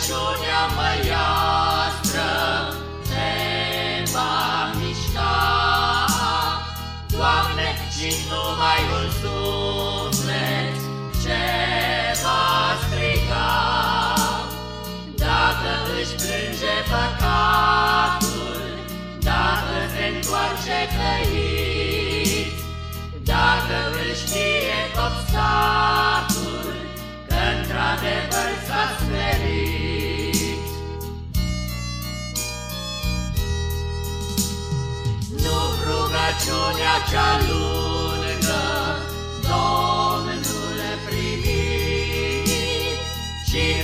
Rugăciunea măiastră ne va mișca. Doamne, și numai un suflet ce va striga. Dacă își plânge păcatul, dacă se întoarce căit, dacă rugăciunea cea lui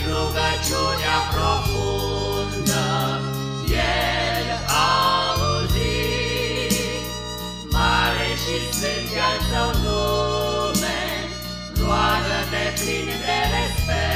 rugăciunea profundă El a auzit. Mare și sfânt al său nume Roagă-te plin de respect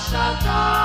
Shata.